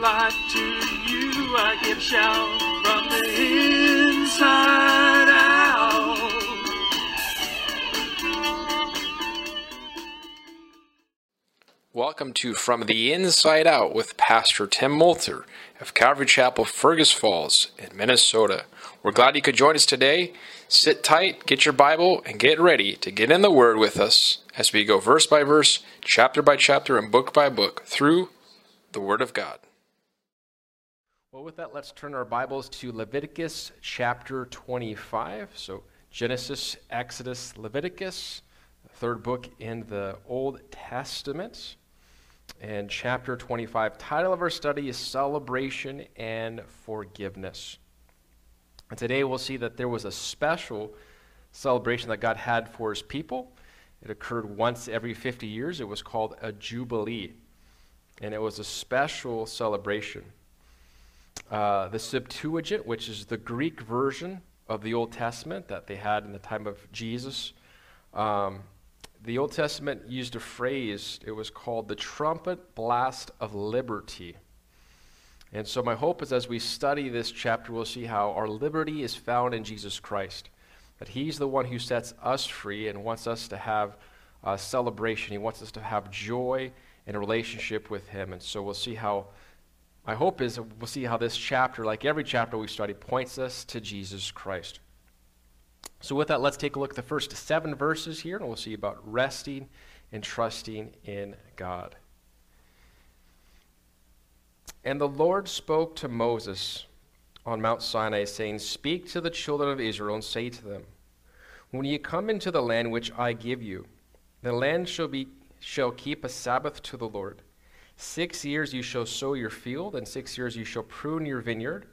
life to you. I give shout from the inside out. Welcome to From the Inside Out with Pastor Tim Moulter of Calvary Chapel, Fergus Falls in Minnesota. We're glad you could join us today. Sit tight, get your Bible, and get ready to get in the Word with us as we go verse by verse, chapter by chapter, and book by book through the Word of God. Well, with that, let's turn our Bibles to Leviticus chapter 25. So, Genesis, Exodus, Leviticus, third book in the Old Testament and chapter 25. Title of our study is Celebration and Forgiveness. And today we'll see that there was a special celebration that God had for his people. It occurred once every 50 years. It was called a Jubilee. And it was a special celebration. Uh, the Septuagint, which is the Greek version of the Old Testament that they had in the time of Jesus, um, the Old Testament used a phrase, it was called the trumpet blast of liberty. And so, my hope is as we study this chapter, we'll see how our liberty is found in Jesus Christ. That He's the one who sets us free and wants us to have a celebration. He wants us to have joy in a relationship with Him. And so, we'll see how, my hope is we'll see how this chapter, like every chapter we study, points us to Jesus Christ. So, with that, let's take a look at the first seven verses here, and we'll see about resting and trusting in God. And the Lord spoke to Moses on Mount Sinai, saying, Speak to the children of Israel and say to them, When ye come into the land which I give you, the land shall, be, shall keep a Sabbath to the Lord. Six years you shall sow your field, and six years you shall prune your vineyard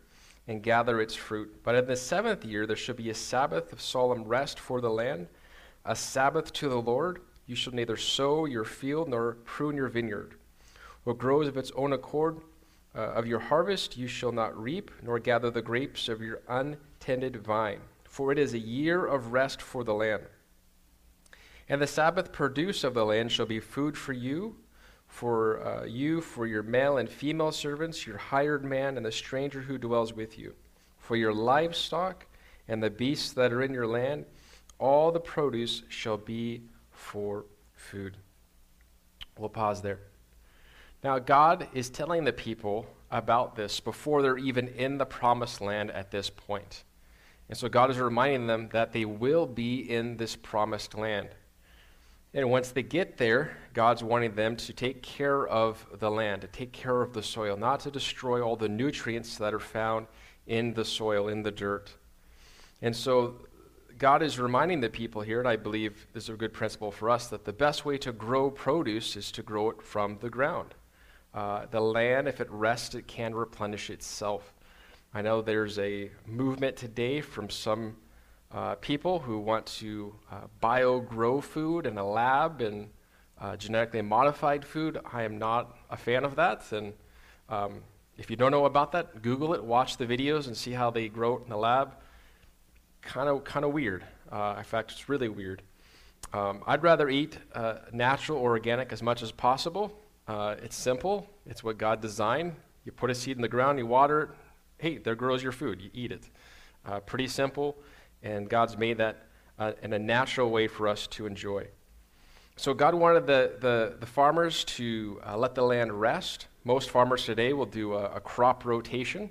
and gather its fruit. But in the seventh year there shall be a Sabbath of solemn rest for the land, a Sabbath to the Lord. You shall neither sow your field nor prune your vineyard. What grows of its own accord uh, of your harvest you shall not reap, nor gather the grapes of your untended vine. For it is a year of rest for the land. And the Sabbath produce of the land shall be food for you for uh, you, for your male and female servants, your hired man, and the stranger who dwells with you, for your livestock and the beasts that are in your land, all the produce shall be for food. We'll pause there. Now, God is telling the people about this before they're even in the promised land at this point. And so God is reminding them that they will be in this promised land. And once they get there, God's wanting them to take care of the land, to take care of the soil, not to destroy all the nutrients that are found in the soil, in the dirt. And so God is reminding the people here, and I believe this is a good principle for us, that the best way to grow produce is to grow it from the ground. Uh, the land, if it rests, it can replenish itself. I know there's a movement today from some uh, people who want to uh, bio grow food in a lab and uh, genetically modified food. I am not a fan of that. And um, if you don't know about that, Google it, watch the videos, and see how they grow it in the lab. Kind of, kind of weird. Uh, in fact, it's really weird. Um, I'd rather eat uh, natural or organic as much as possible. Uh, it's simple. It's what God designed. You put a seed in the ground, you water it. Hey, there grows your food. You eat it. pretty simple and God's made that uh, in a natural way for us to enjoy. So God wanted the, the, the farmers to uh, let the land rest. Most farmers today will do a, a crop rotation,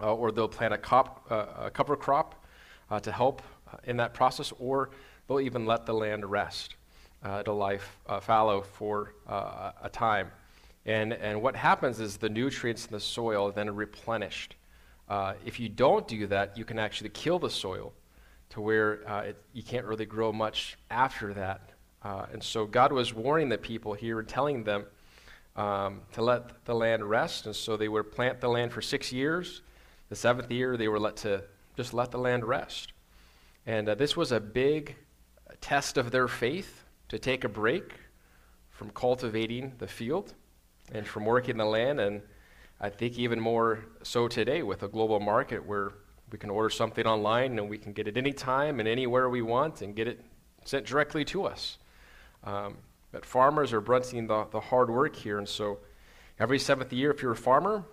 uh, or they'll plant a, cop, uh, a cover crop uh, to help uh, in that process, or they'll even let the land rest. it'll lie fallow for a time. And, and what happens is the nutrients in the soil are then replenished. Uh, if you don't do that, you can actually kill the soil to where uh, it, you can't really grow much after that. Uh, and so God was warning the people here and telling them um, to let the land rest. And so they would plant the land for six years. The seventh year, they were let to just let the land rest. And uh, this was a big test of their faith to take a break from cultivating the field and from working the land and I think even more so today with a global market where we can order something online and we can get it anytime and anywhere we want and get it sent directly to us. Um, but farmers are bruntling the, the hard work here, and so Every seventh year, if you're a farmer,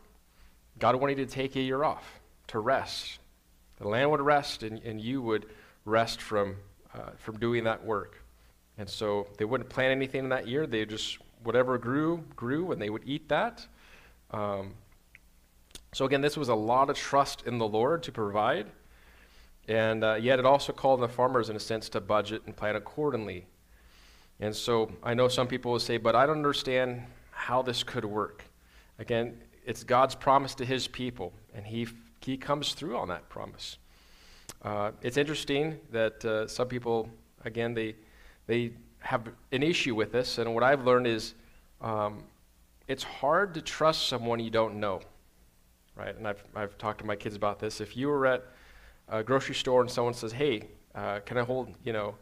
God wanted to take a year off to rest. The land would rest, and, and you would rest from, uh, from doing that work. And so they wouldn't plant anything in that year. They just, whatever grew, grew, and they would eat that. Um, so again, this was a lot of trust in the Lord to provide. And uh, yet it also called on the farmers, in a sense, to budget and plan accordingly. And so I know some people will say, but I don't understand how this could work. Again, it's God's promise to his people, and he, he comes through on that promise. Uh, it's interesting that uh, some people, again, they, they have an issue with this, and what I've learned is um, it's hard to trust someone you don't know, right? And I've, I've talked to my kids about this. If you were at a grocery store and someone says, hey, uh, can I hold, you know,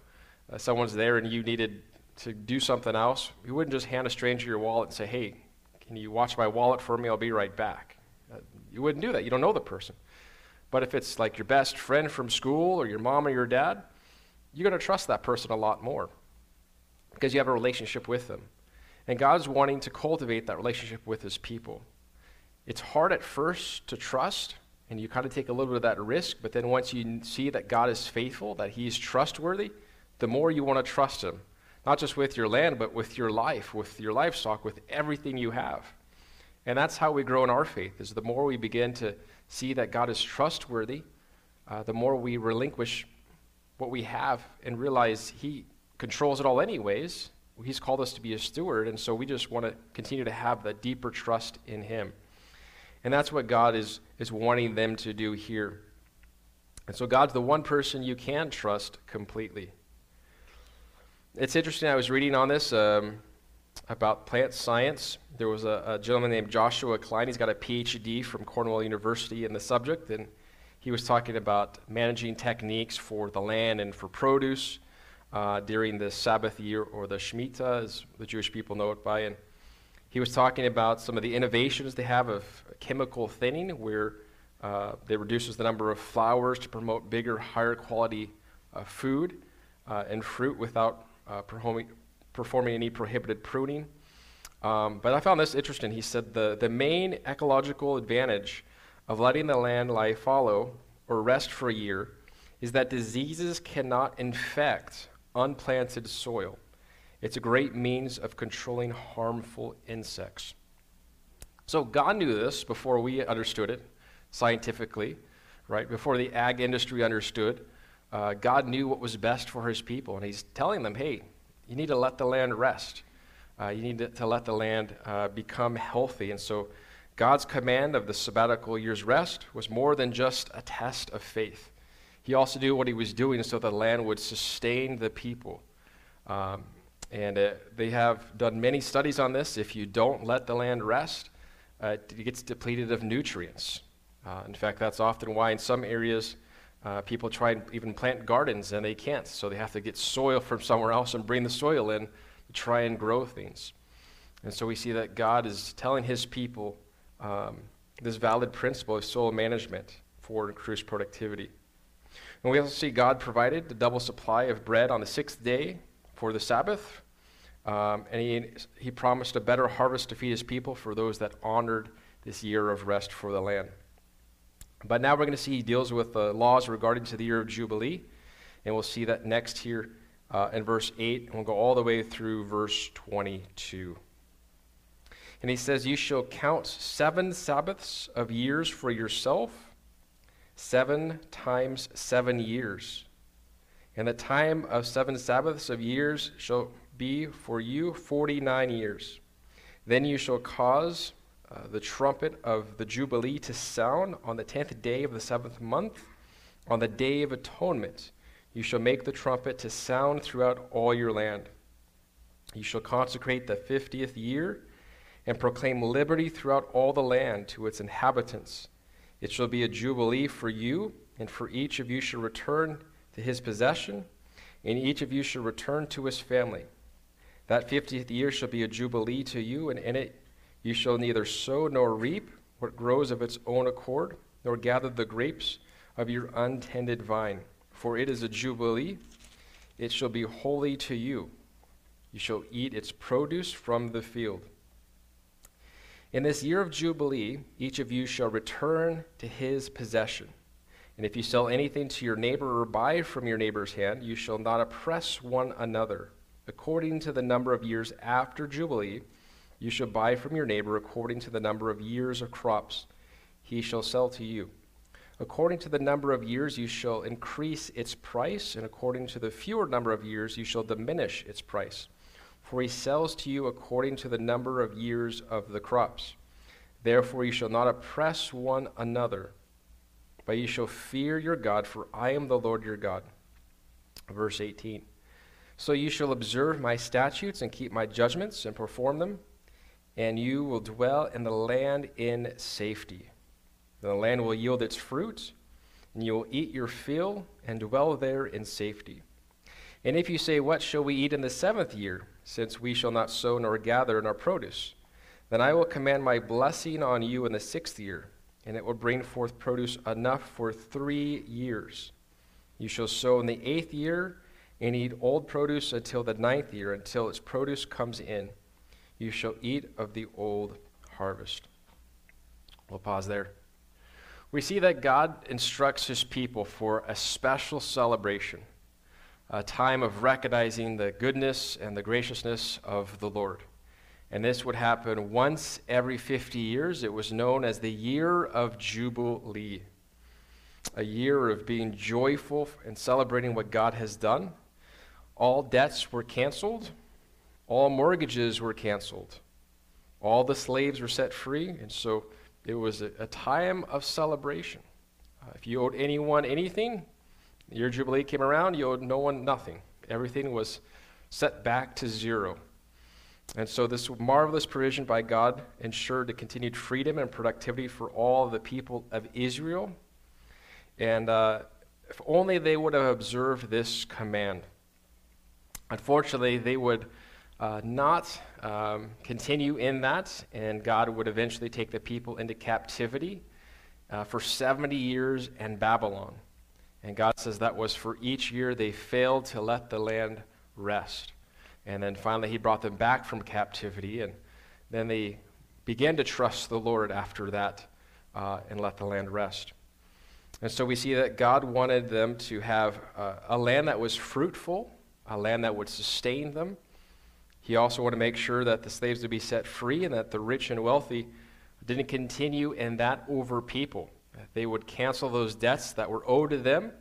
uh, someone's there and you needed to do something else, you wouldn't just hand a stranger your wallet and say, hey, can you watch my wallet for me? I'll be right back. Uh, you wouldn't do that. You don't know the person. But if it's like your best friend from school or your mom or your dad, you're going to trust that person a lot more because you have a relationship with them. And God's wanting to cultivate that relationship with his people. It's hard at first to trust, and you kind of take a little bit of that risk, but then once you see that God is faithful, that he's trustworthy, the more you want to trust him not just with your land, but with your life, with your livestock, with everything you have. And that's how we grow in our faith, is the more we begin to see that God is trustworthy, uh, the more we relinquish what we have and realize He controls it all anyways. He's called us to be a steward, and so we just want to continue to have that deeper trust in Him. And that's what God is, is wanting them to do here. And so God's the one person you can trust completely. It's interesting. I was reading on this um, about plant science. There was a, a, gentleman named Joshua Klein. He's got a PhD from Cornell University in the subject, and he was talking about managing techniques for the land and for produce uh, during the Sabbath year, or the Shemitah, as the Jewish people know it by. And he was talking about some of the innovations they have of chemical thinning, where uh, they reduces the number of flowers to promote bigger, higher quality uh, food uh, and fruit without uh, performing, performing any prohibited pruning. Um, but I found this interesting. He said the, the main ecological advantage of letting the land lie fallow or rest for a year is that diseases cannot infect unplanted soil. It's a great means of controlling harmful insects. So God knew this before we understood it scientifically, right? Before the ag industry understood uh, God knew what was best for his people, and he's telling them, hey, you need to let the land rest. Uh, you need to, to, let the land uh, become healthy. And so, God's command of the sabbatical year's rest was more than just a test of faith. He also knew what he was doing so the land would sustain the people. Um, and uh, they have done many studies on this. If you don't let the land rest, uh, it gets depleted of nutrients. Uh, in fact, that's often why in some areas, uh, people try and even plant gardens and they can't, so they have to get soil from somewhere else and bring the soil in to try and grow things. And so we see that God is telling his people um, this valid principle of soil management for increased productivity. And we also see God provided the double supply of bread on the sixth day for the Sabbath. Um, and he, he promised a better harvest to feed his people for those that honored this year of rest for the land. But now we're going to see he deals with the laws regarding to the year of Jubilee. And we'll see that next here uh, in verse 8. And we'll go all the way through verse 22. And he says, You shall count seven Sabbaths of years for yourself, seven times seven years. And the time of seven Sabbaths of years shall be for you 49 years. Then you shall cause uh, the trumpet of the Jubilee to sound on the tenth day of the seventh month, on the day of atonement. You shall make the trumpet to sound throughout all your land. You shall consecrate the fiftieth year and proclaim liberty throughout all the land to its inhabitants. It shall be a jubilee for you, and for each of you shall return to his possession, and each of you shall return to his family. That fiftieth year shall be a jubilee to you, and in it you shall neither sow nor reap what grows of its own accord, nor gather the grapes of your untended vine. For it is a jubilee, it shall be holy to you. You shall eat its produce from the field. In this year of Jubilee, each of you shall return to his possession. And if you sell anything to your neighbor or buy from your neighbor's hand, you shall not oppress one another. According to the number of years after Jubilee, you shall buy from your neighbor according to the number of years of crops he shall sell to you. According to the number of years, you shall increase its price, and according to the fewer number of years, you shall diminish its price. For he sells to you according to the number of years of the crops. Therefore, you shall not oppress one another, but you shall fear your God, for I am the Lord your God. Verse 18. So you shall observe my statutes and keep my judgments and perform them, and you will dwell in the land in safety. The land will yield its fruit, and you will eat your fill and dwell there in safety. And if you say, What shall we eat in the seventh year, since we shall not sow nor gather in our produce? Then I will command my blessing on you in the sixth year, and it will bring forth produce enough for three years. You shall sow in the eighth year, and eat old produce until the ninth year, until its produce comes in. You shall eat of the old harvest. We'll pause there we see that God instructs his people for a special celebration, a time of recognizing the goodness and the graciousness of the Lord. And this would happen once every 50 years. It was known as the year of Jubilee, a year of being joyful and celebrating what God has done. All debts were canceled, all mortgages were canceled, all the slaves were set free. And so it was a, a time of celebration. Uh, if you owed anyone anything, your Jubilee came around, you owed no one nothing. Everything was set back to zero. And so, this marvelous provision by God ensured the continued freedom and productivity for all the people of Israel. And uh, if only they would have observed this command. Unfortunately, they would uh, not um, continue in that, and God would eventually take the people into captivity uh, for 70 years in Babylon. And God says that was for each year they failed to let the land rest. And then finally, He brought them back from captivity, and then they began to trust the Lord after that uh, and let the land rest. And so we see that God wanted them to have uh, a land that was fruitful, a land that would sustain them, he also wanted to make sure that the slaves would be set free and that the rich and wealthy didn't continue in that over people. They would cancel those debts that were owed to them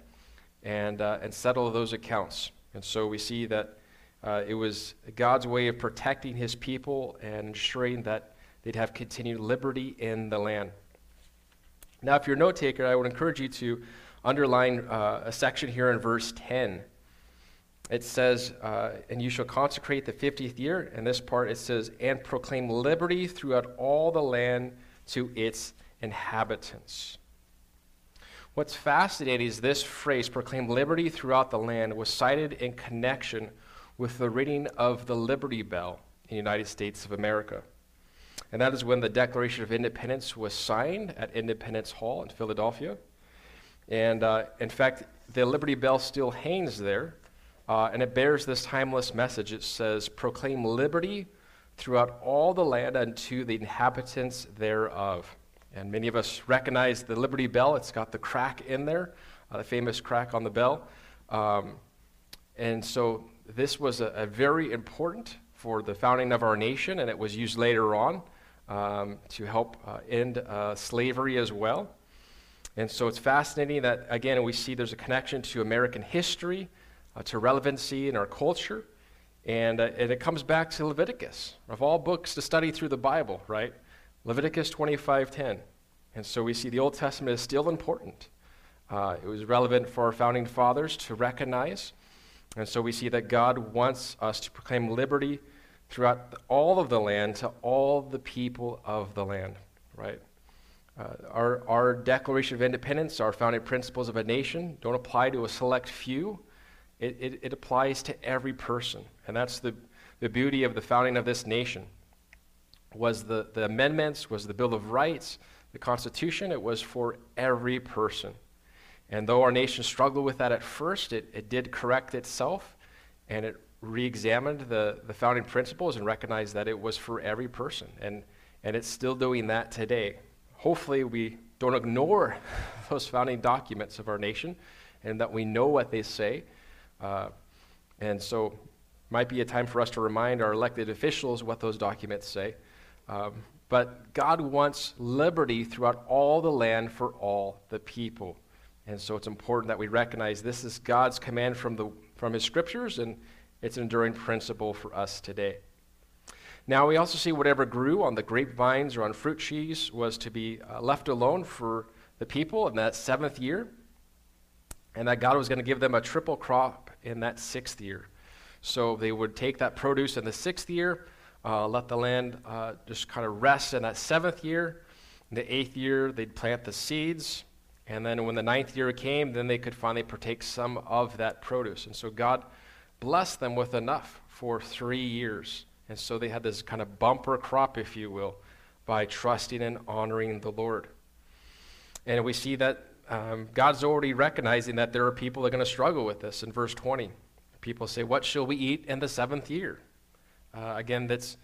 and, uh, and settle those accounts. And so we see that uh, it was God's way of protecting his people and ensuring that they'd have continued liberty in the land. Now, if you're a note taker, I would encourage you to underline uh, a section here in verse 10 it says, uh, and you shall consecrate the 50th year. And this part it says, and proclaim liberty throughout all the land to its inhabitants. What's fascinating is this phrase, proclaim liberty throughout the land, was cited in connection with the ringing of the Liberty Bell in the United States of America. And that is when the Declaration of Independence was signed at Independence Hall in Philadelphia. And uh, in fact, the Liberty Bell still hangs there uh, and it bears this timeless message. It says, Proclaim liberty throughout all the land unto the inhabitants thereof. And many of us recognize the Liberty Bell. It's got the crack in there, uh, the famous crack on the bell. Um, and so this was a, a, very important for the founding of our nation, and it was used later on um, to help uh, end uh, slavery as well. And so it's fascinating that, again, we see there's a connection to American history uh, to relevancy in our culture. And, uh, and it comes back to Leviticus, of all books to study through the Bible, right? Leviticus 25:10. And so we see the Old Testament is still important. Uh, it was relevant for our founding fathers to recognize. And so we see that God wants us to proclaim liberty throughout all of the land to all the people of the land, right? Uh, our, our Declaration of Independence, our founding principles of a nation, don't apply to a select few. It, it, it applies to every person. And that's the, the beauty of the founding of this nation. Was the, the amendments, was the Bill of Rights, the Constitution, it was for every person. And though our nation struggled with that at first, it, it did correct itself and it re examined the, the founding principles and recognized that it was for every person. And, and it's still doing that today. Hopefully, we don't ignore those founding documents of our nation and that we know what they say. Uh, and so, might be a time for us to remind our elected officials what those documents say. Um, but God wants liberty throughout all the land for all the people. And so it's important that we recognize this is God's command from, the, from His scriptures, and it's an enduring principle for us today. Now, we also see whatever grew on the grapevines or on fruit trees was to be uh, left alone for the people in that seventh year, and that God was going to give them a triple crop in that sixth year. So they would take that produce in the sixth year, uh, let the land uh, just kind of rest in that seventh year. In the eighth year, they'd plant the seeds. And then when the ninth year came, then they could finally partake some of that produce. And so God blessed them with enough for three years. And so they had this kind of bumper crop, if you will, by trusting and honoring the Lord. And we see that um, God's already recognizing that there are people that are going to struggle with this in verse 20. People say, What shall we eat in the seventh year? Uh, again, that's,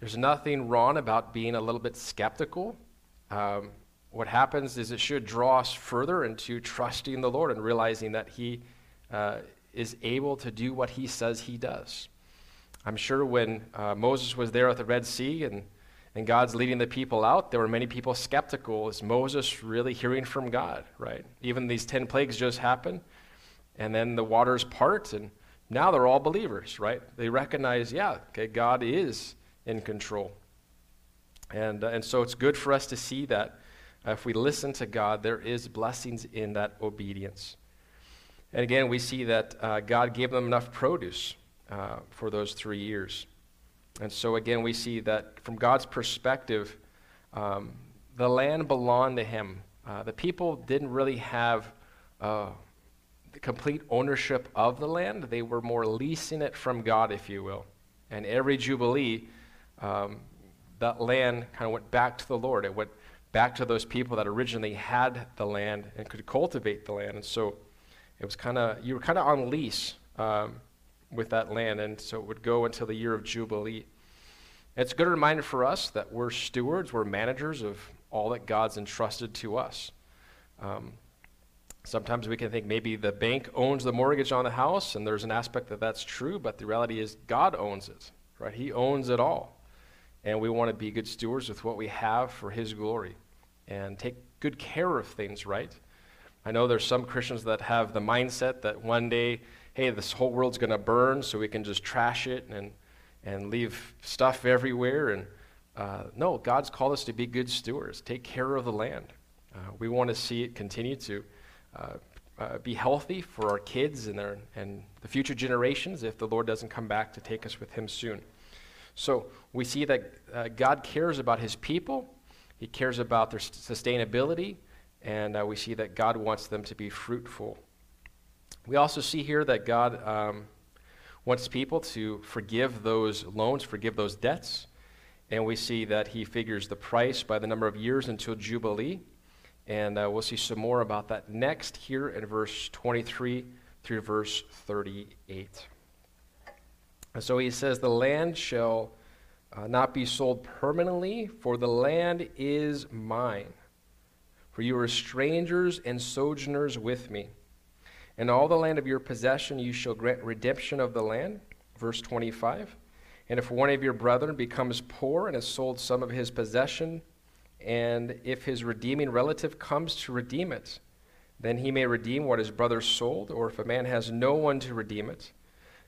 there's nothing wrong about being a little bit skeptical. Um, what happens is it should draw us further into trusting the Lord and realizing that He uh, is able to do what He says He does. I'm sure when uh, Moses was there at the Red Sea and, and God's leading the people out, there were many people skeptical. Is Moses really hearing from God, right? Even these 10 plagues just happened, and then the waters part, and now they're all believers, right? They recognize, yeah, okay, God is in control. And, uh, and so it's good for us to see that uh, if we listen to God, there is blessings in that obedience. And again, we see that uh, God gave them enough produce uh, for those three years. And so, again, we see that from God's perspective, um, the land belonged to Him. Uh, the people didn't really have uh, complete ownership of the land, they were more leasing it from God, if you will. And every Jubilee, um, that land kind of went back to the Lord. It went back to those people that originally had the land and could cultivate the land. And so it was kind of, you were kind of on lease. Um, with that land, and so it would go until the year of Jubilee. It's a good reminder for us that we're stewards, we're managers of all that God's entrusted to us. Um, sometimes we can think maybe the bank owns the mortgage on the house, and there's an aspect that that's true, but the reality is God owns it, right? He owns it all. And we want to be good stewards with what we have for His glory and take good care of things, right? I know there's some Christians that have the mindset that one day hey, this whole world's going to burn, so we can just trash it and, and leave stuff everywhere. And uh, no, God's called us to be good stewards, take care of the land. Uh, we want to see it continue to be healthy for our kids and, their, and the future generations if the Lord doesn't come back to take us with Him soon. So we see that uh, God cares about His people, He cares about their sustainability, and uh, we see that God wants them to be fruitful we also see here that God um, wants people to forgive those loans, forgive those debts. And we see that he figures the price by the number of years until Jubilee. And uh, we'll see some more about that next here in verse 23 through verse 38. And so he says, The land shall uh, not be sold permanently, for the land is mine. For you are strangers and sojourners with me. And all the land of your possession you shall grant redemption of the land. Verse 25. And if one of your brethren becomes poor and has sold some of his possession, and if his redeeming relative comes to redeem it, then he may redeem what his brother sold, or if a man has no one to redeem it,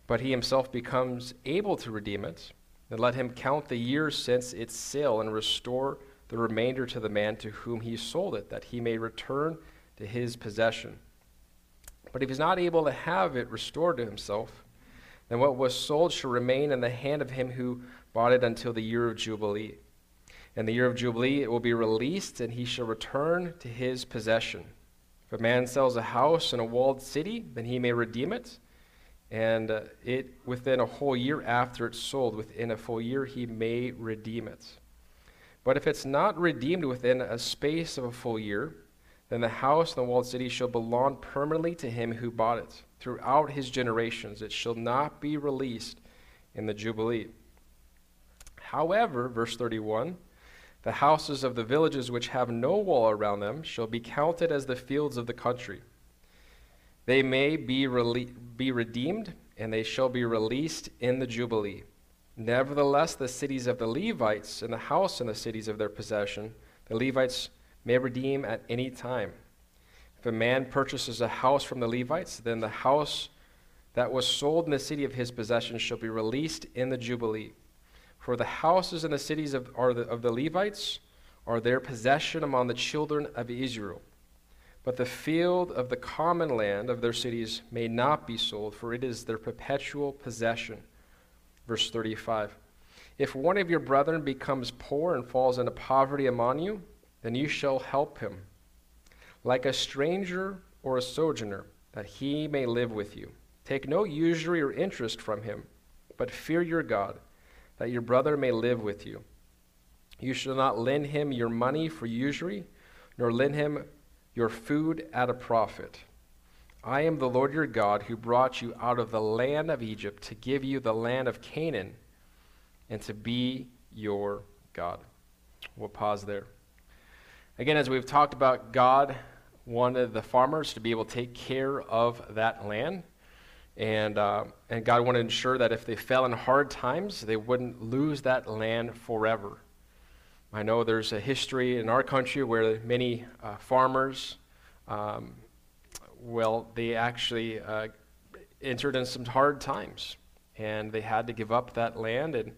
but he himself becomes able to redeem it, then let him count the years since its sale and restore the remainder to the man to whom he sold it, that he may return to his possession. But if he's not able to have it restored to himself, then what was sold shall remain in the hand of him who bought it until the year of Jubilee. In the year of Jubilee it will be released, and he shall return to his possession. If a man sells a house in a walled city, then he may redeem it, and uh, it within a whole year after it's sold, within a full year he may redeem it. But if it's not redeemed within a space of a full year, then the house and the walled city shall belong permanently to him who bought it throughout his generations. It shall not be released in the Jubilee. However, verse 31, The houses of the villages which have no wall around them shall be counted as the fields of the country. They may be, rele- be redeemed, and they shall be released in the Jubilee. Nevertheless, the cities of the Levites and the house and the cities of their possession, the Levites may redeem at any time. If a man purchases a house from the Levites, then the house that was sold in the city of his possession shall be released in the Jubilee. For the houses and the cities of, are the, of the Levites are their possession among the children of Israel. But the field of the common land of their cities may not be sold, for it is their perpetual possession. Verse 35 If one of your brethren becomes poor and falls into poverty among you, then you shall help him, like a stranger or a sojourner, that he may live with you. Take no usury or interest from him, but fear your God that your brother may live with you. You shall not lend him your money for usury, nor lend him your food at a profit. I am the Lord your God who brought you out of the land of Egypt to give you the land of Canaan and to be your God. We'll pause there. Again, as we've talked about, God wanted the farmers to be able to take care of that land. And, uh, and God wanted to ensure that if they fell in hard times, they wouldn't lose that land forever. I know there's a history in our country where many uh, farmers, um, well, they actually uh, entered in some hard times. And they had to give up that land, and,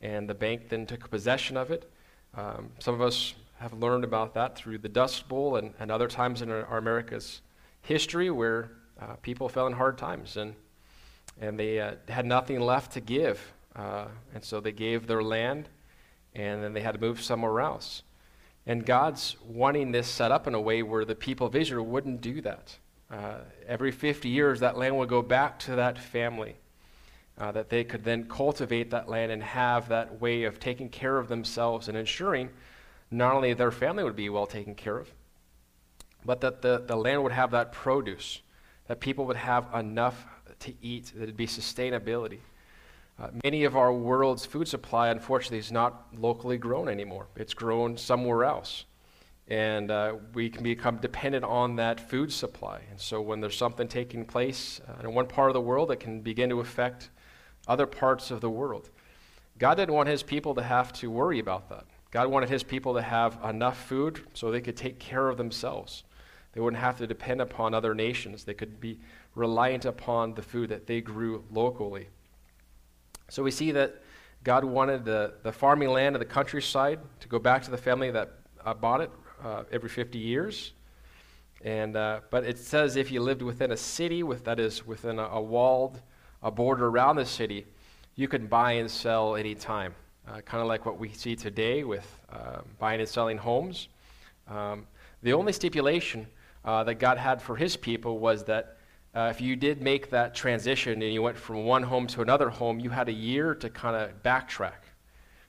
and the bank then took possession of it. Um, some of us have learned about that through the Dust Bowl and, and other times in our, our America's history where uh, people fell in hard times and, and they uh, had nothing left to give. Uh, and so they gave their land and then they had to move somewhere else. And God's wanting this set up in a way where the people of Israel wouldn't do that. Uh, every 50 years, that land would go back to that family. Uh, that they could then cultivate that land and have that way of taking care of themselves and ensuring not only their family would be well taken care of, but that the, the land would have that produce that people would have enough to eat, that it'd be sustainability. Uh, many of our world's food supply, unfortunately, is not locally grown anymore. It's grown somewhere else. And uh, we can become dependent on that food supply. And so when there's something taking place uh, in one part of the world, it can begin to affect other parts of the world. God didn't want his people to have to worry about that. God wanted his people to have enough food so they could take care of themselves. They wouldn't have to depend upon other nations. They could be reliant upon the food that they grew locally. So we see that God wanted the, the farming land of the countryside to go back to the family that uh, bought it uh, every 50 years. And, uh, but it says if you lived within a city, with, that is, within a, a walled a border around the city, you could buy and sell anytime. Uh, kind of like what we see today with uh, buying and selling homes. Um, the only stipulation uh, that God had for his people was that uh, if you did make that transition and you went from one home to another home, you had a year to kind of backtrack.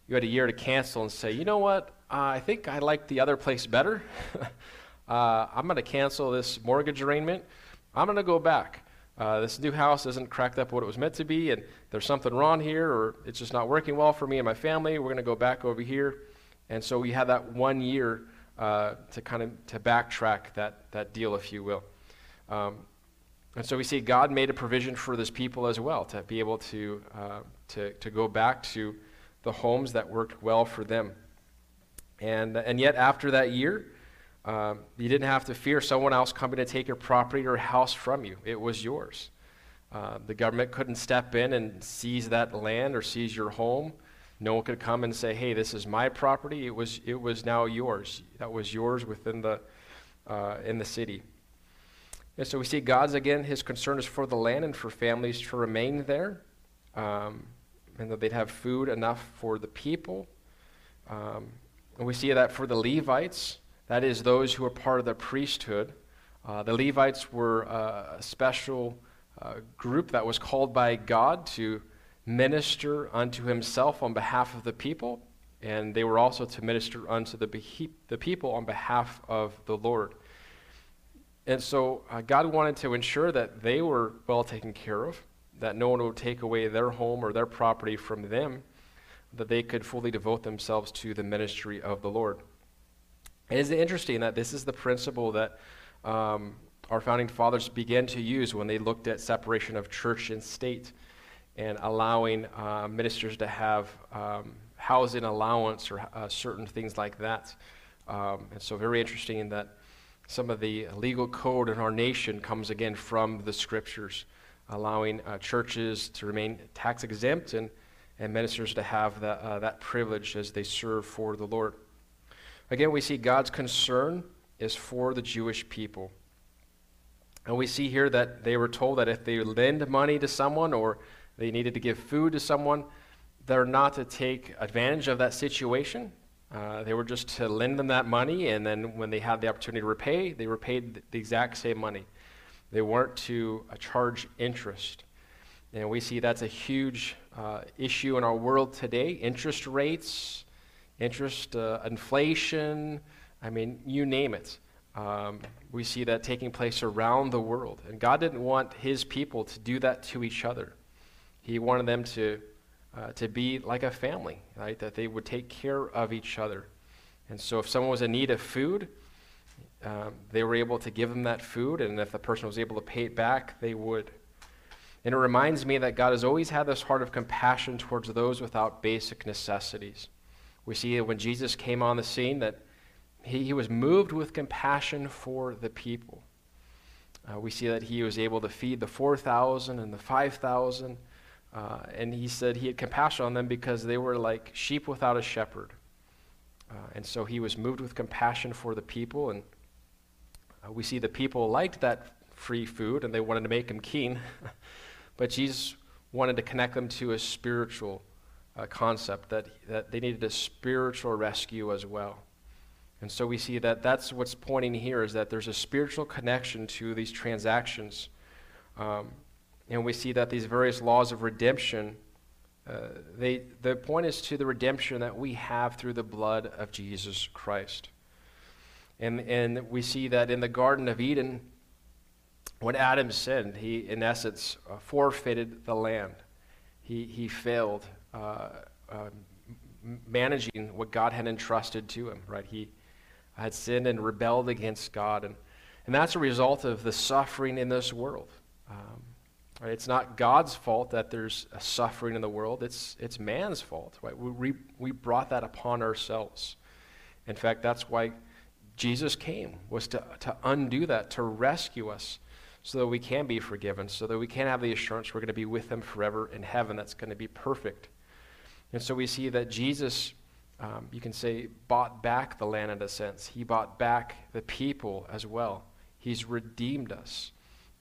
You had a year to cancel and say, you know what, uh, I think I like the other place better. Uh, I'm going to cancel this mortgage arrangement. I'm going to go back. Uh, this new house isn't cracked up what it was meant to be, and there's something wrong here, or it's just not working well for me and my family. We're going to go back over here. And so we had that one year uh, to kind of to backtrack that, that deal, if you will. Um, and so we see God made a provision for this people as well to be able to, uh, to, to go back to the homes that worked well for them. And, and yet, after that year, um, you didn't have to fear someone else coming to take your property or house from you. It was yours. Uh, the government couldn't step in and seize that land or seize your home. No one could come and say, hey, this is my property. It was, it was now yours. That was yours within the, uh, in the city. And so we see God's, again, his concern is for the land and for families to remain there, um, and that they'd have food enough for the people. Um, and we see that for the Levites, that is, those who are part of the priesthood. Uh, the Levites were uh, a special uh, group that was called by God to minister unto himself on behalf of the people, and they were also to minister unto the, be- the people on behalf of the Lord. And so uh, God wanted to ensure that they were well taken care of, that no one would take away their home or their property from them. that they could fully devote themselves to the ministry of the Lord. It is interesting that this is the principle that um, our founding fathers began to use when they looked at separation of church and state and allowing uh, ministers to have um, housing allowance or uh, certain things like that. Um, and so, very interesting that some of the legal code in our nation comes again from the scriptures, allowing uh, churches to remain tax exempt and, and ministers to have that, uh, that privilege as they serve for the Lord. Again, we see God's concern is for the Jewish people. And we see here that they were told that if they lend money to someone or they needed to give food to someone, they're not to take advantage of that situation. Uh, they were just to lend them that money, and then when they had the opportunity to repay, they repaid the exact same money. They weren't to uh, charge interest. And we see that's a huge uh, issue in our world today. Interest rates, interest, uh, inflation, I mean, you name it. Um, we see that taking place around the world. And God didn't want his people to do that to each other. He wanted them to, uh, to be like a family, right? That they would take care of each other. And so if someone was in need of food, um, they were able to give them that food, and if the person was able to pay it back, they would. And it reminds me that God has always had this heart of compassion towards those without basic necessities. We see when Jesus came on the scene that he, he was moved with compassion for the people. Uh, we see that he was able to feed the 4,000 and the 5,000. Uh, and he said he had compassion on them because they were like sheep without a shepherd. Uh, and so he was moved with compassion for the people. And uh, we see the people liked that free food and they wanted to make him keen. but Jesus wanted to connect them to a spiritual uh, concept that, that they needed a spiritual rescue as well. And so we see that that's what's pointing here is that there's a spiritual connection to these transactions. Um, and we see that these various laws of redemption, uh, they, the point is to the redemption that we have through the blood of Jesus Christ. And, and we see that in the Garden of Eden, when Adam sinned, he, in essence, uh, forfeited the land. He, he failed uh, uh, managing what God had entrusted to him, right? He had sinned and rebelled against God. And, and that's a result of the suffering in this world. Um, Right? It's not God's fault that there's suffering in the world. It's, it's man's fault. Right? We, we brought that upon ourselves. In fact, that's why Jesus came, was to, to undo that, to rescue us so that we can be forgiven, so that we can have the assurance we're going to be with him forever in heaven that's going to be perfect. And so we see that Jesus, um, you can say, bought back the land in a sense. He bought back the people as well. He's redeemed us.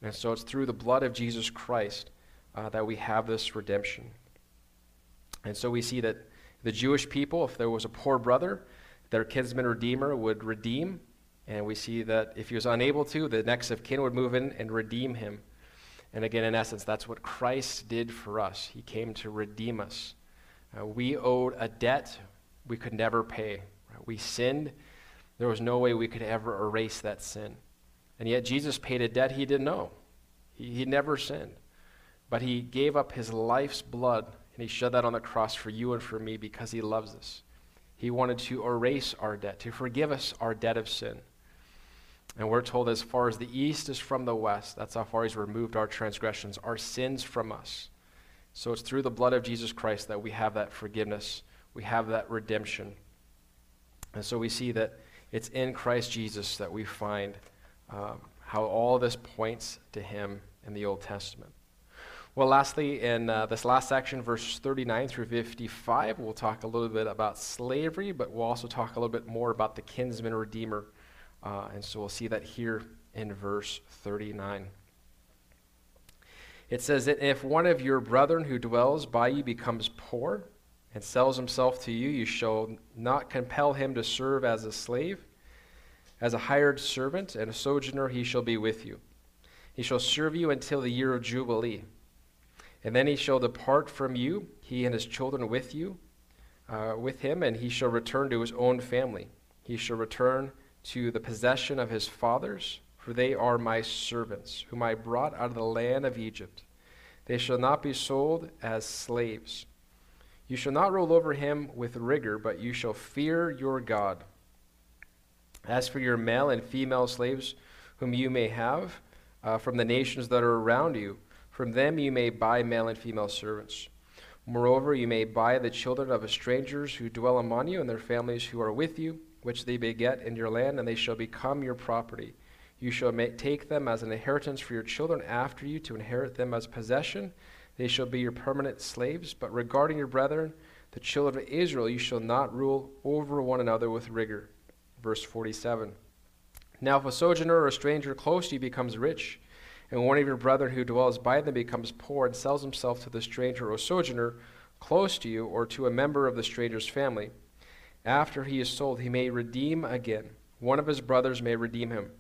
And so it's through the blood of Jesus Christ uh, that we have this redemption. And so we see that the Jewish people, if there was a poor brother, their kinsman redeemer would redeem. And we see that if he was unable to, the next of kin would move in and redeem him. And again, in essence, that's what Christ did for us. He came to redeem us. Uh, we owed a debt we could never pay. We sinned. There was no way we could ever erase that sin. And yet Jesus paid a debt he didn't know. He, he never sinned. But he gave up his life's blood and he shed that on the cross for you and for me because he loves us. He wanted to erase our debt, to forgive us our debt of sin. And we're told as far as the east is from the west, that's how far he's removed our transgressions, our sins from us. So it's through the blood of Jesus Christ that we have that forgiveness, we have that redemption. And so we see that it's in Christ Jesus that we find um, how all this points to him in the Old Testament. Well, lastly, in uh, this last section, verse 39 through 55, we'll talk a little bit about slavery, but we'll also talk a little bit more about the kinsman redeemer. Uh, and so we'll see that here in verse 39. It says that if one of your brethren who dwells by you becomes poor and sells himself to you, you shall not compel him to serve as a slave as a hired servant and a sojourner, he shall be with you. He shall serve you until the year of Jubilee. And then he shall depart from you, he and his children with you, uh, with him, and he shall return to his own family. He shall return to the possession of his fathers, for they are my servants, whom I brought out of the land of Egypt. They shall not be sold as slaves. You shall not rule over him with rigor, but you shall fear your God. As for your male and female slaves, whom you may have uh, from the nations that are around you, from them you may buy male and female servants. Moreover, you may buy the children of strangers who dwell among you and their families who are with you, which they beget in your land, and they shall become your property. You shall take them as an inheritance for your children after you to inherit them as possession. They shall be your permanent slaves. But regarding your brethren, the children of Israel, you shall not rule over one another with rigor. Verse 47. Now, if a sojourner or a stranger close to you becomes rich, and one of your brethren who dwells by them becomes poor and sells himself to the stranger or sojourner close to you or to a member of the stranger's family, after he is sold, he may redeem again. One of his brothers may redeem him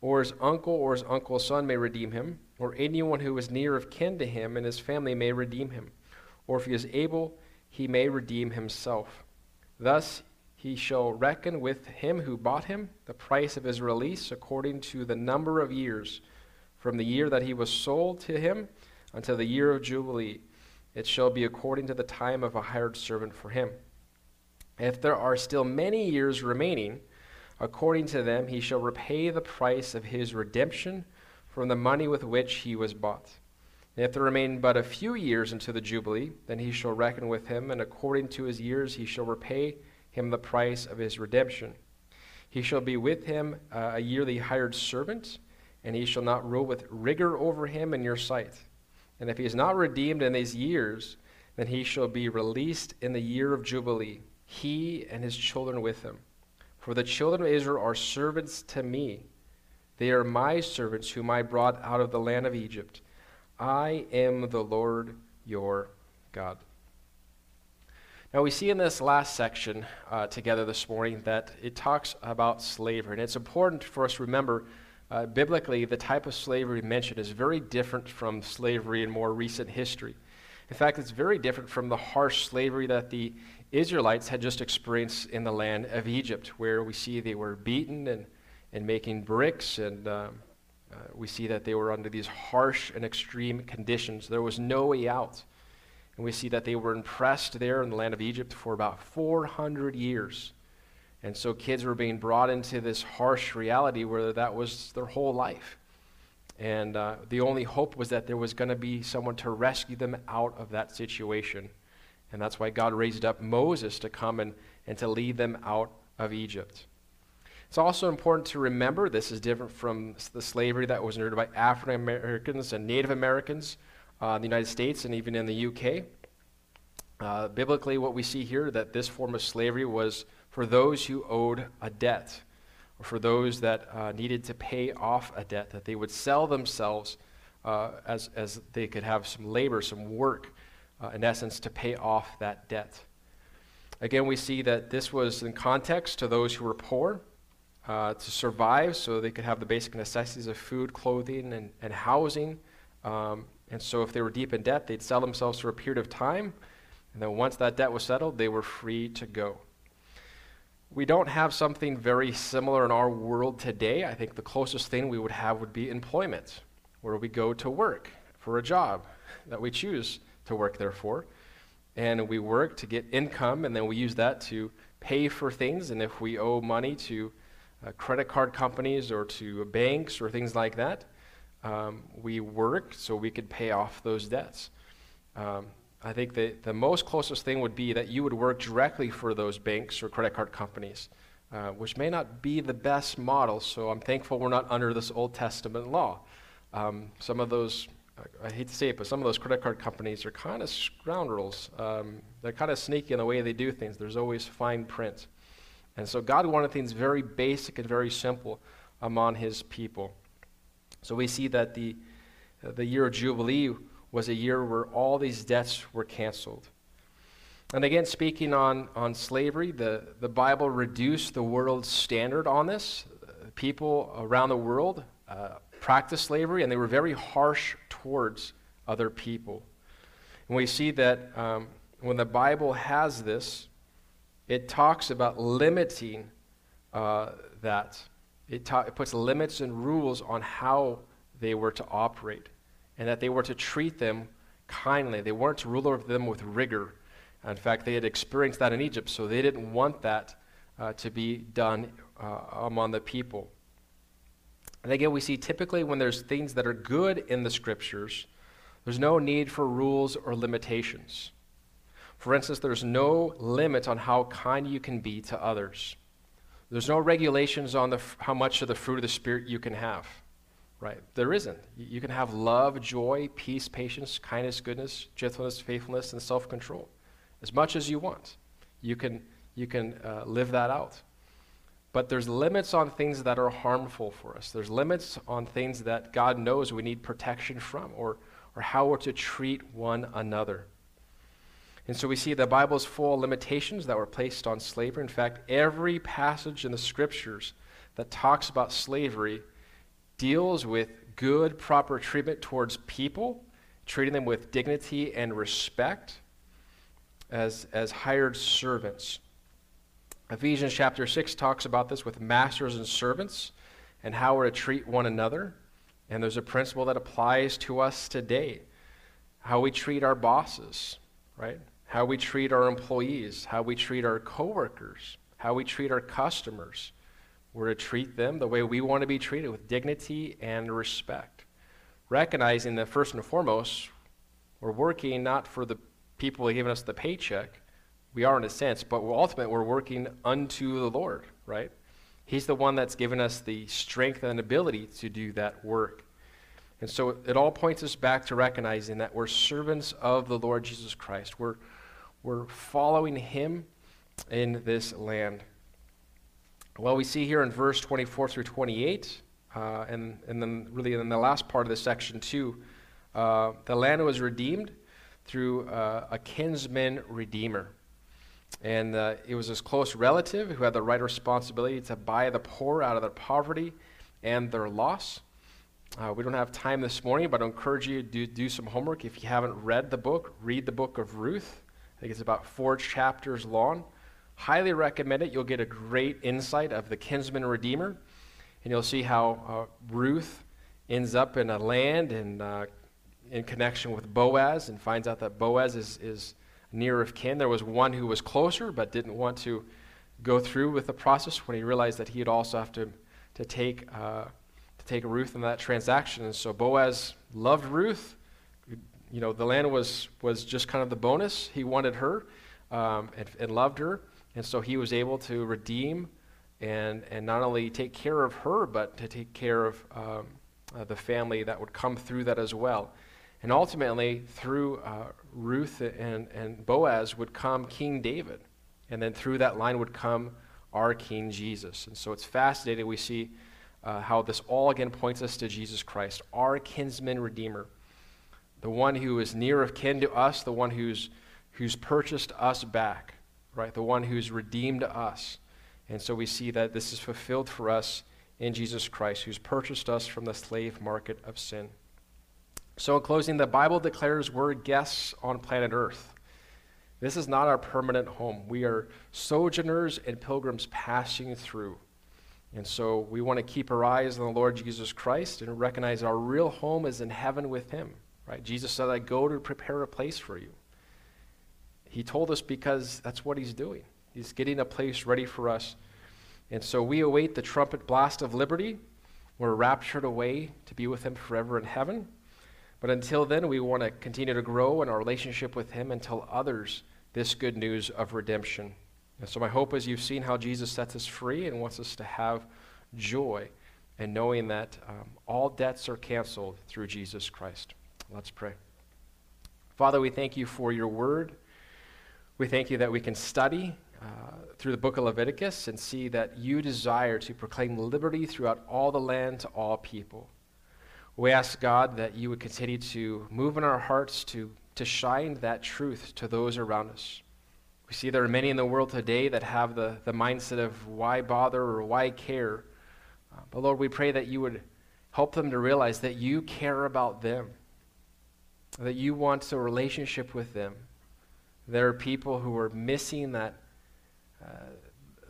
or his uncle or his uncle's son may redeem him, or anyone who is near of kin to him and his family may redeem him, or if he is able, he may redeem himself. Thus he shall reckon with him who bought him the price of his release according to the number of years, from the year that he was sold to him until the year of Jubilee. It shall be according to the time of a hired servant for him. If there are still many years remaining, According to them, he shall repay the price of his redemption from the money with which he was bought. And if there remain but a few years until the Jubilee, then he shall reckon with him, and according to his years he shall repay him the price of his redemption. He shall be with him uh, a yearly hired servant, and he shall not rule with rigor over him in your sight. And if he is not redeemed in these years, then he shall be released in the year of Jubilee, he and his children with him. For the children of Israel are servants to me. They are my servants whom I brought out of the land of Egypt. I am the Lord your God. Now, we see in this last section uh, together this morning that it talks about slavery. And it's important for us to remember uh, biblically, the type of slavery mentioned is very different from slavery in more recent history. In fact, it's very different from the harsh slavery that the Israelites had just experienced in the land of Egypt, where we see they were beaten and, and making bricks, and um, uh, we see that they were under these harsh and extreme conditions. There was no way out. And we see that they were impressed there in the land of Egypt for about 400 years. And so kids were being brought into this harsh reality where that was their whole life. And uh, the only hope was that there was going to be someone to rescue them out of that situation. And that's why God raised up Moses to come and, and to lead them out of Egypt. It's also important to remember this is different from the slavery that was endured by African Americans and Native Americans uh, the United States and even in the UK. Uh, biblically, what we see here that this form of slavery was for those who owed a debt, or for those that uh, needed to pay off a debt, that they would sell themselves uh, as, as they could have some labor, some work uh, in essence, to pay off that debt. Again, we see that this was in context to those who were poor uh, to survive so they could have the basic necessities of food, clothing, and, and housing. Um, and so, if they were deep in debt, they'd sell themselves for a period of time. And then, once that debt was settled, they were free to go. We don't have something very similar in our world today. I think the closest thing we would have would be employment, where we go to work for a job that we choose to work there for. And we work to get income, and then we use that to pay for things. And if we owe money to uh, credit card companies or to banks or things like that, um, we work so we could pay off those debts. Um, I think that the most closest thing would be that you would work directly for those banks or credit card companies, uh, which may not be the best model. So I'm thankful we're not under this Old Testament law. Um, some of those I hate to say it, but some of those credit card companies are kind of scoundrels. Um, they're kind of sneaky in the way they do things. There's always fine print. And so God wanted things very basic and very simple among his people. So we see that the, the year of Jubilee was a year where all these debts were canceled. And again, speaking on, on slavery, the, the Bible reduced the world's standard on this. People around the world uh, practiced slavery, and they were very harsh towards other people. And we see that um, when the Bible has this, it talks about limiting uh, that. It, ta- it puts limits and rules on how they were to operate, and that they were to treat them kindly. They weren't to rule over them with rigor. In fact, they had experienced that in Egypt, so they didn't want that uh, to be done uh, among the people. And again, we see typically when there's things that are good in the scriptures, there's no need for rules or limitations. For instance, there's no limit on how kind you can be to others. There's no regulations on the, how much of the fruit of the Spirit you can have, right? There isn't. You can have love, joy, peace, patience, kindness, goodness, gentleness, faithfulness, and self control as much as you want. You can, you can uh, live that out. But there's limits on things that are harmful for us. There's limits on things that God knows we need protection from or, or how we're to treat one another. And so we see the Bible's full limitations that were placed on slavery. In fact, every passage in the scriptures that talks about slavery deals with good, proper treatment towards people, treating them with dignity and respect as, as hired servants. Ephesians chapter 6 talks about this with masters and servants and how we're to treat one another. And there's a principle that applies to us today how we treat our bosses, right? How we treat our employees, how we treat our coworkers, how we treat our customers. We're to treat them the way we want to be treated with dignity and respect. Recognizing that first and foremost, we're working not for the people giving us the paycheck, we are in a sense, but ultimately we're working unto the Lord, right? He's the one that's given us the strength and ability to do that work. And so it all points us back to recognizing that we're servants of the Lord Jesus Christ. We're, we're following him in this land. Well, we see here in verse 24 through 28, uh, and, and then really in the last part of this section, too, uh, the land was redeemed through uh, a kinsman redeemer. And uh, it was his close relative who had the right responsibility to buy the poor out of their poverty and their loss. Uh, we don't have time this morning, but I encourage you to do, do some homework. If you haven't read the book, read the book of Ruth. I think it's about four chapters long. Highly recommend it. You'll get a great insight of the kinsman redeemer, and you'll see how uh, Ruth ends up in a land and uh, in connection with Boaz and finds out that Boaz is, is near of kin. There was one who was closer but didn't want to go through with the process when he realized that he'd also have to, to, take, uh, to take Ruth in that transaction. And so Boaz loved Ruth. You know, the land was, was just kind of the bonus. He wanted her um, and, and loved her. And so he was able to redeem and, and not only take care of her, but to take care of um, uh, the family that would come through that as well. And ultimately, through uh, Ruth and, and Boaz would come King David. And then through that line would come our King Jesus. And so it's fascinating. We see uh, how this all again points us to Jesus Christ, our kinsman redeemer, the one who is near of kin to us, the one who's, who's purchased us back, right? The one who's redeemed us. And so we see that this is fulfilled for us in Jesus Christ, who's purchased us from the slave market of sin. So, in closing, the Bible declares we're guests on planet Earth. This is not our permanent home. We are sojourners and pilgrims passing through. And so we want to keep our eyes on the Lord Jesus Christ and recognize our real home is in heaven with Him. Right? Jesus said, I go to prepare a place for you. He told us because that's what He's doing. He's getting a place ready for us. And so we await the trumpet blast of liberty. We're raptured away to be with Him forever in heaven. But until then, we want to continue to grow in our relationship with Him and tell others this good news of redemption. And so, my hope is you've seen how Jesus sets us free and wants us to have joy and knowing that um, all debts are canceled through Jesus Christ. Let's pray. Father, we thank you for your word. We thank you that we can study uh, through the book of Leviticus and see that you desire to proclaim liberty throughout all the land to all people. We ask God that you would continue to move in our hearts to, to shine that truth to those around us. We see there are many in the world today that have the, the mindset of why bother or why care. Uh, but Lord, we pray that you would help them to realize that you care about them, that you want a relationship with them. There are people who are missing that, uh,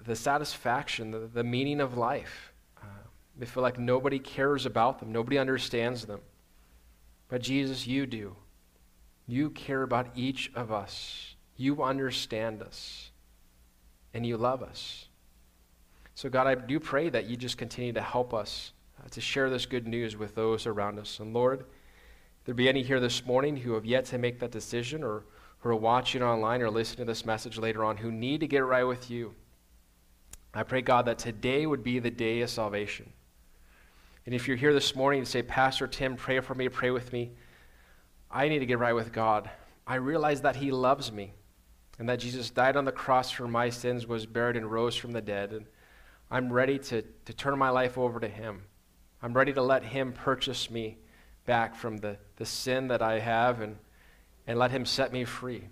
the satisfaction, the, the meaning of life. They feel like nobody cares about them, nobody understands them. But Jesus, you do. You care about each of us. You understand us, and you love us. So, God, I do pray that you just continue to help us uh, to share this good news with those around us. And Lord, there be any here this morning who have yet to make that decision or who are watching online or listening to this message later on who need to get right with you. I pray, God, that today would be the day of salvation. And if you're here this morning and say, Pastor Tim, pray for me, pray with me, I need to get right with God. I realize that He loves me and that Jesus died on the cross for my sins, was buried, and rose from the dead. And I'm ready to, to turn my life over to Him. I'm ready to let Him purchase me back from the, the sin that I have and, and let Him set me free.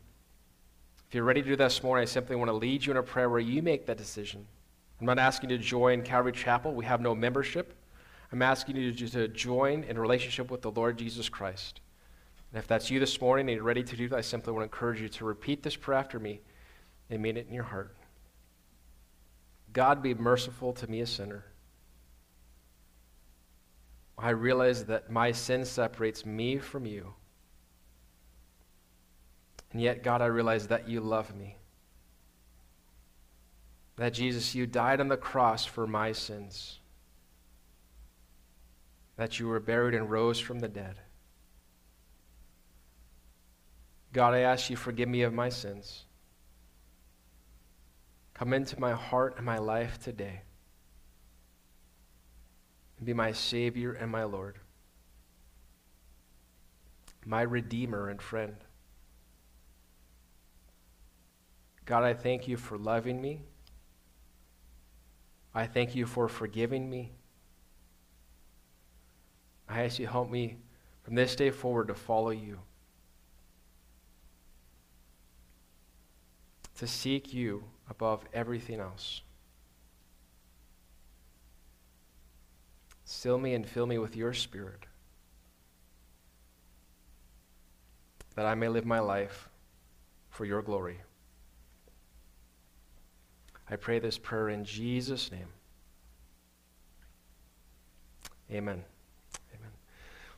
If you're ready to do that this morning, I simply want to lead you in a prayer where you make that decision. I'm not asking you to join Calvary Chapel. We have no membership. I'm asking you to, to join in relationship with the Lord Jesus Christ. And if that's you this morning and you're ready to do that, I simply want to encourage you to repeat this prayer after me and mean it in your heart. God, be merciful to me, a sinner. I realize that my sin separates me from you. And yet, God, I realize that you love me. That Jesus, you died on the cross for my sins. That you were buried and rose from the dead. God, I ask you, forgive me of my sins. Come into my heart and my life today. And be my Savior and my Lord, my Redeemer and friend. God, I thank you for loving me. I thank you for forgiving me. I ask you to help me from this day forward to follow you. To seek you above everything else. Seal me and fill me with your spirit, that I may live my life for your glory. I pray this prayer in Jesus' name. Amen. Amen.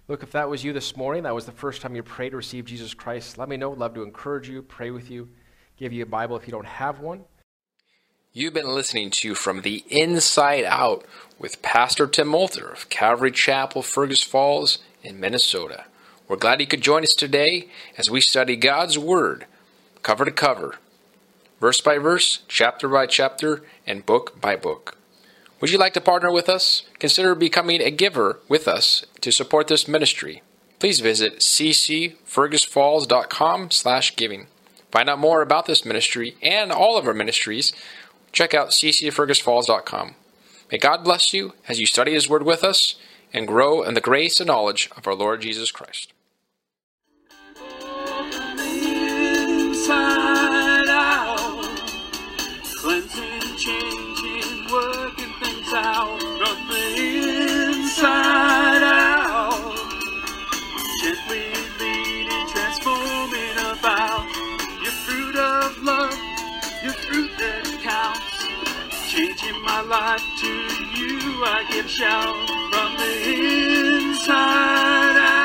Look, if that was you this morning, that was the first time you prayed to receive Jesus Christ, let me know. Love to encourage you, pray with you, give you a Bible if you don't have one. You've been listening to From the Inside Out with Pastor Tim Moulter of Calvary Chapel, Fergus Falls in Minnesota. We're glad you could join us today as we study God's Word, cover to cover, verse by verse, chapter by chapter, and book by book. Would you like to partner with us? Consider becoming a giver with us to support this ministry. Please visit ccfergusfalls.com slash giving. Find out more about this ministry and all of our ministries check out ccfergusfalls.com. May God bless you as you study His Word with us and grow in the grace and knowledge of our Lord Jesus Christ. Cleansing, changing, working things out from the inside my life to you, I give shout from the inside